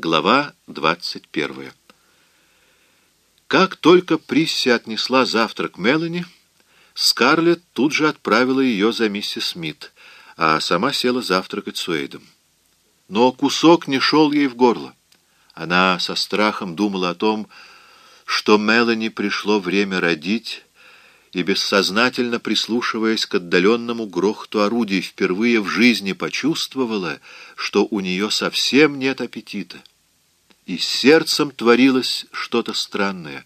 Глава 21. Как только Присси отнесла завтрак Мелани, Скарлетт тут же отправила ее за миссис Смит, а сама села завтракать с Уэйдом. Но кусок не шел ей в горло. Она со страхом думала о том, что Мелани пришло время родить, и, бессознательно прислушиваясь к отдаленному грохоту орудий, впервые в жизни почувствовала, что у нее совсем нет аппетита. И с сердцем творилось что-то странное.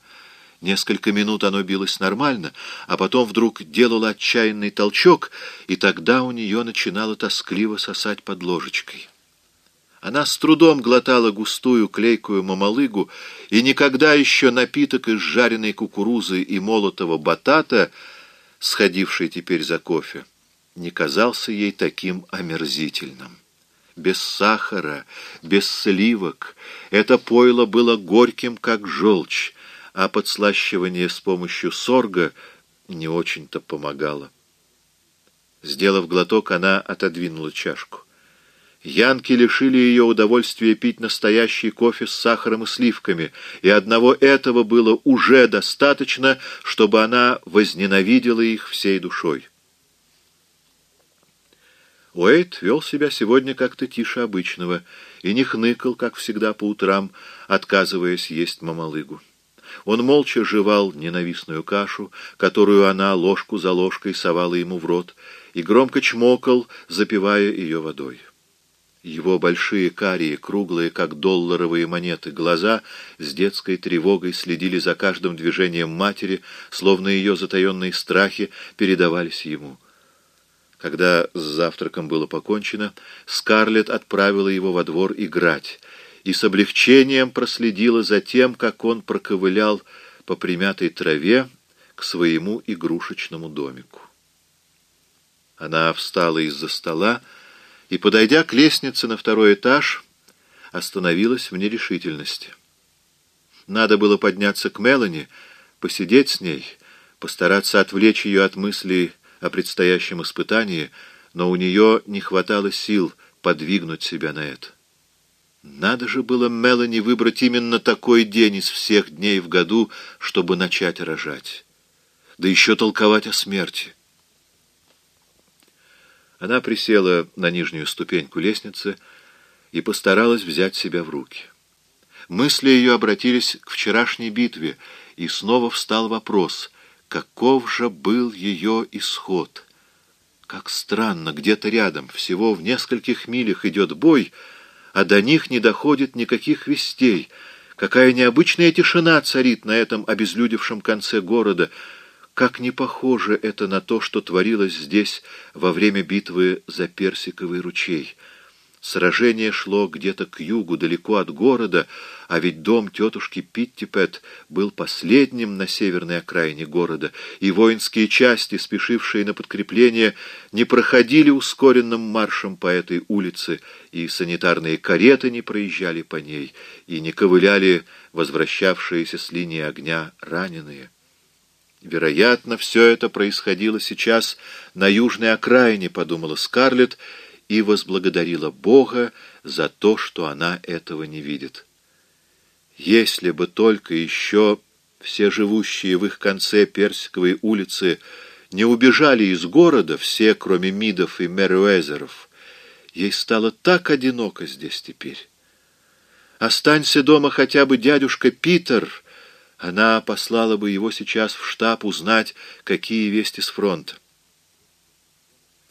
Несколько минут оно билось нормально, а потом вдруг делало отчаянный толчок, и тогда у нее начинало тоскливо сосать под ложечкой. Она с трудом глотала густую клейкую мамалыгу, и никогда еще напиток из жареной кукурузы и молотого батата, сходивший теперь за кофе, не казался ей таким омерзительным. Без сахара, без сливок это пойло было горьким, как желчь, а подслащивание с помощью сорга не очень-то помогало. Сделав глоток, она отодвинула чашку. Янки лишили ее удовольствия пить настоящий кофе с сахаром и сливками, и одного этого было уже достаточно, чтобы она возненавидела их всей душой. Уэйт вел себя сегодня как-то тише обычного и не хныкал, как всегда по утрам, отказываясь есть мамалыгу. Он молча жевал ненавистную кашу, которую она ложку за ложкой совала ему в рот, и громко чмокал, запивая ее водой. Его большие карие, круглые, как долларовые монеты, глаза с детской тревогой следили за каждым движением матери, словно ее затаенные страхи передавались ему. Когда с завтраком было покончено, Скарлетт отправила его во двор играть и с облегчением проследила за тем, как он проковылял по примятой траве к своему игрушечному домику. Она встала из-за стола, и, подойдя к лестнице на второй этаж, остановилась в нерешительности. Надо было подняться к Мелани, посидеть с ней, постараться отвлечь ее от мыслей о предстоящем испытании, но у нее не хватало сил подвигнуть себя на это. Надо же было Мелани выбрать именно такой день из всех дней в году, чтобы начать рожать. Да еще толковать о смерти. Она присела на нижнюю ступеньку лестницы и постаралась взять себя в руки. Мысли ее обратились к вчерашней битве, и снова встал вопрос, каков же был ее исход. Как странно, где-то рядом, всего в нескольких милях идет бой, а до них не доходит никаких вестей. Какая необычная тишина царит на этом обезлюдевшем конце города — как не похоже это на то, что творилось здесь во время битвы за Персиковый ручей. Сражение шло где-то к югу, далеко от города, а ведь дом тетушки Питтипет был последним на северной окраине города, и воинские части, спешившие на подкрепление, не проходили ускоренным маршем по этой улице, и санитарные кареты не проезжали по ней, и не ковыляли возвращавшиеся с линии огня раненые. Вероятно, все это происходило сейчас на южной окраине, подумала Скарлетт, и возблагодарила Бога за то, что она этого не видит. Если бы только еще все живущие в их конце Персиковой улицы не убежали из города, все, кроме Мидов и Меруэзеров, ей стало так одиноко здесь теперь. Останься дома хотя бы дядюшка Питер — она послала бы его сейчас в штаб узнать, какие вести с фронта.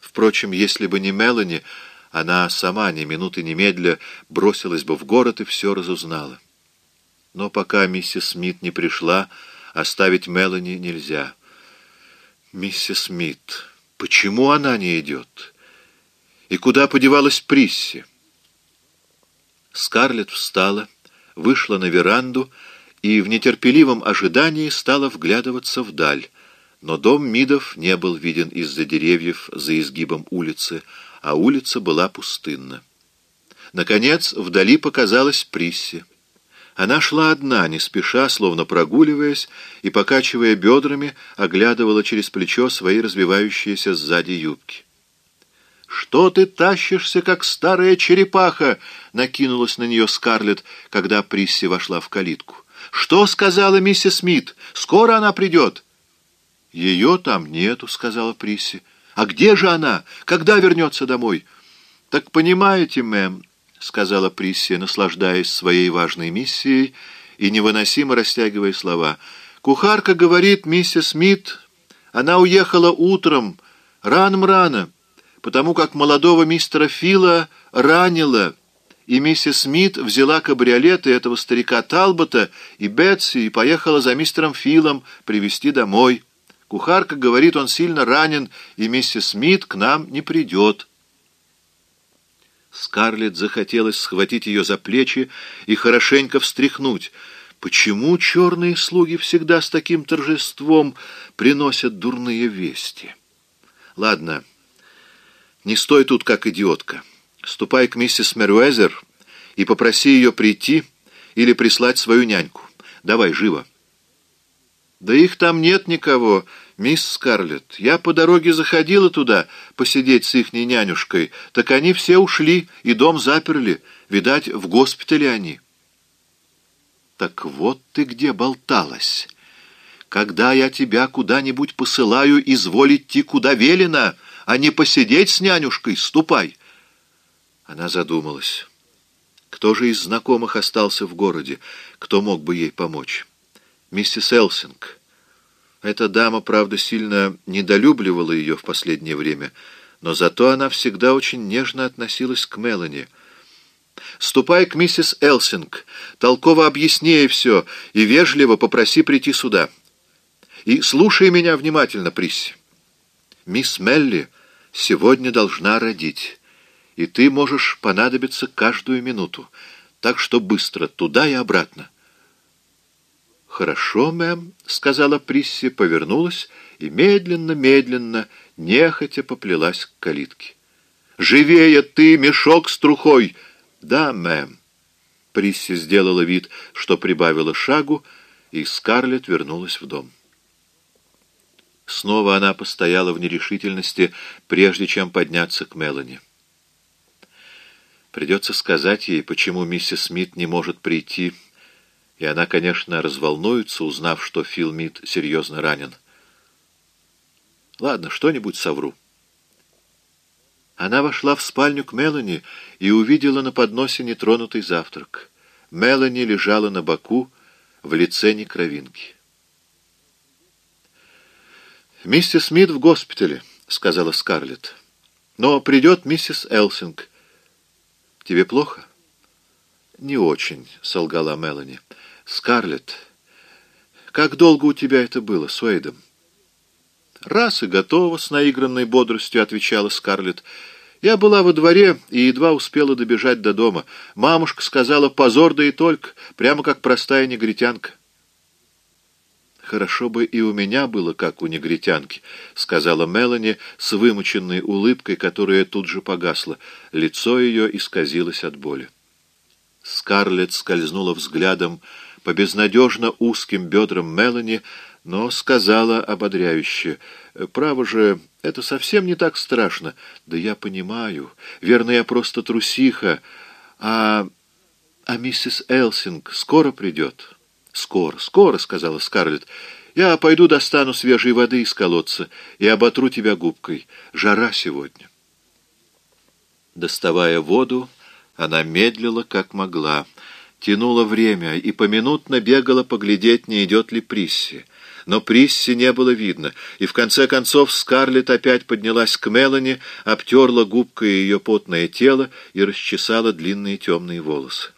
Впрочем, если бы не Мелани, она сама ни минуты немедля бросилась бы в город и все разузнала. Но пока миссис Смит не пришла, оставить Мелани нельзя. Миссис Смит, почему она не идет? И куда подевалась Присси? Скарлетт встала, вышла на веранду, и в нетерпеливом ожидании стала вглядываться вдаль, но дом Мидов не был виден из-за деревьев за изгибом улицы, а улица была пустынна. Наконец, вдали показалась Присси. Она шла одна, не спеша, словно прогуливаясь, и, покачивая бедрами, оглядывала через плечо свои развивающиеся сзади юбки. «Что ты тащишься, как старая черепаха?» — накинулась на нее Скарлетт, когда Присси вошла в калитку. «Что сказала миссис Смит? Скоро она придет?» «Ее там нету», — сказала Присси. «А где же она? Когда вернется домой?» «Так понимаете, мэм», — сказала Присси, наслаждаясь своей важной миссией и невыносимо растягивая слова. «Кухарка говорит, миссис Смит, она уехала утром, раном-рано, потому как молодого мистера Фила ранила, и миссис Смит взяла кабриолет и этого старика Талбота и Бетси и поехала за мистером Филом привезти домой». Кухарка говорит, он сильно ранен, и миссис Смит к нам не придет. Скарлетт захотелось схватить ее за плечи и хорошенько встряхнуть. Почему черные слуги всегда с таким торжеством приносят дурные вести? Ладно, не стой тут, как идиотка. Ступай к миссис Меруэзер и попроси ее прийти или прислать свою няньку. Давай, живо. Да их там нет никого, «Мисс Скарлетт, я по дороге заходила туда посидеть с ихней нянюшкой, так они все ушли и дом заперли. Видать, в госпитале они». «Так вот ты где болталась. Когда я тебя куда-нибудь посылаю, изволь идти куда велено, а не посидеть с нянюшкой, ступай». Она задумалась. Кто же из знакомых остался в городе? Кто мог бы ей помочь? Миссис Элсинг. Эта дама, правда, сильно недолюбливала ее в последнее время, но зато она всегда очень нежно относилась к Мелани. «Ступай к миссис Элсинг, толково объясни ей все и вежливо попроси прийти сюда. И слушай меня внимательно, Присси. Мисс Мелли сегодня должна родить, и ты можешь понадобиться каждую минуту, так что быстро, туда и обратно. «Хорошо, мэм», — сказала Присси, повернулась и медленно-медленно, нехотя поплелась к калитке. «Живее ты, мешок с трухой!» «Да, мэм». Присси сделала вид, что прибавила шагу, и Скарлетт вернулась в дом. Снова она постояла в нерешительности, прежде чем подняться к Мелани. Придется сказать ей, почему миссис Смит не может прийти, — и она, конечно, разволнуется, узнав, что Фил Мит серьезно ранен. Ладно, что-нибудь совру. Она вошла в спальню к Мелани и увидела на подносе нетронутый завтрак. Мелани лежала на боку в лице некровинки. «Миссис Смит в госпитале», — сказала Скарлетт. «Но придет миссис Элсинг. Тебе плохо?» «Не очень», — солгала Мелани. «Скарлетт, как долго у тебя это было с Уэйдом?» «Раз и готово», — с наигранной бодростью отвечала Скарлетт. «Я была во дворе и едва успела добежать до дома. Мамушка сказала, позор да и только, прямо как простая негритянка». «Хорошо бы и у меня было, как у негритянки», — сказала Мелани с вымученной улыбкой, которая тут же погасла. Лицо ее исказилось от боли. Скарлетт скользнула взглядом по безнадежно узким бедрам Мелани, но сказала ободряюще, «Право же, это совсем не так страшно. Да я понимаю. Верно, я просто трусиха. А... а миссис Элсинг скоро придет?» «Скоро, скоро», — сказала Скарлетт. «Я пойду достану свежей воды из колодца и оботру тебя губкой. Жара сегодня». Доставая воду, она медлила, как могла тянула время и поминутно бегала поглядеть, не идет ли Присси. Но Присси не было видно, и в конце концов Скарлетт опять поднялась к Мелани, обтерла губкой ее потное тело и расчесала длинные темные волосы.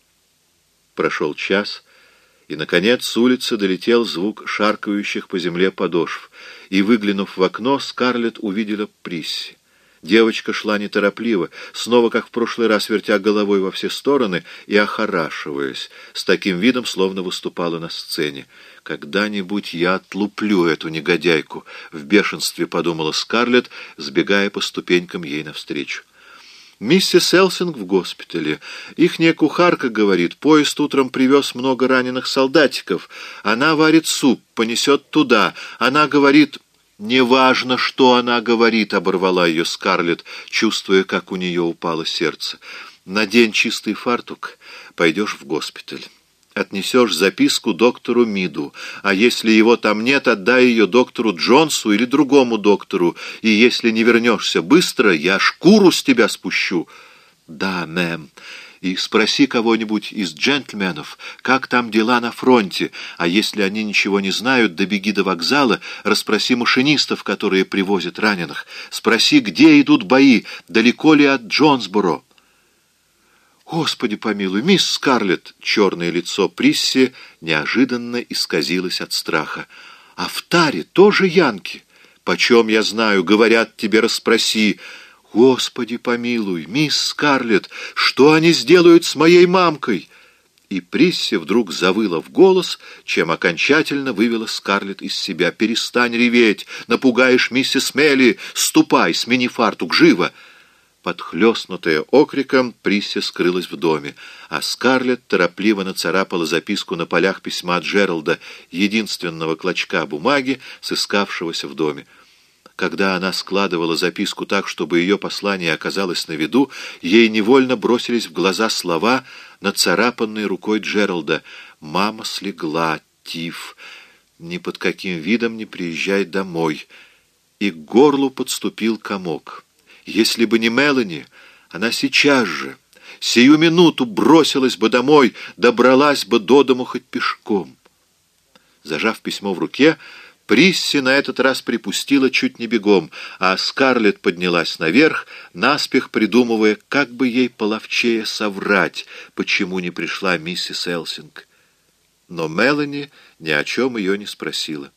Прошел час, и, наконец, с улицы долетел звук шаркающих по земле подошв, и, выглянув в окно, Скарлетт увидела Присси. Девочка шла неторопливо, снова, как в прошлый раз, вертя головой во все стороны и охорашиваясь, с таким видом, словно выступала на сцене. «Когда-нибудь я отлуплю эту негодяйку», — в бешенстве подумала Скарлетт, сбегая по ступенькам ей навстречу. «Миссис Элсинг в госпитале. Ихняя кухарка говорит, поезд утром привез много раненых солдатиков. Она варит суп, понесет туда. Она говорит...» «Неважно, что она говорит», — оборвала ее Скарлетт, чувствуя, как у нее упало сердце. «Надень чистый фартук, пойдешь в госпиталь. Отнесешь записку доктору Миду, а если его там нет, отдай ее доктору Джонсу или другому доктору, и если не вернешься быстро, я шкуру с тебя спущу». «Да, мэм», и спроси кого-нибудь из джентльменов, как там дела на фронте, а если они ничего не знают, добеги до вокзала, расспроси машинистов, которые привозят раненых, спроси, где идут бои, далеко ли от Джонсборо. Господи помилуй, мисс Скарлетт, черное лицо Присси неожиданно исказилось от страха. А в таре тоже янки. Почем я знаю, говорят тебе, расспроси, «Господи, помилуй, мисс Скарлетт, что они сделают с моей мамкой?» И Присси вдруг завыла в голос, чем окончательно вывела Скарлетт из себя. «Перестань реветь! Напугаешь миссис Мелли! Ступай, смени фартук, живо!» Подхлёстнутая окриком, Присси скрылась в доме, а Скарлетт торопливо нацарапала записку на полях письма Джералда, единственного клочка бумаги, сыскавшегося в доме. Когда она складывала записку так, чтобы ее послание оказалось на виду, ей невольно бросились в глаза слова, нацарапанные рукой Джералда. «Мама слегла, Тиф, ни под каким видом не приезжай домой». И к горлу подступил комок. Если бы не Мелани, она сейчас же, сию минуту бросилась бы домой, добралась бы до дому хоть пешком. Зажав письмо в руке, Присси на этот раз припустила чуть не бегом, а Скарлетт поднялась наверх, наспех придумывая, как бы ей половчее соврать, почему не пришла миссис Элсинг. Но Мелани ни о чем ее не спросила.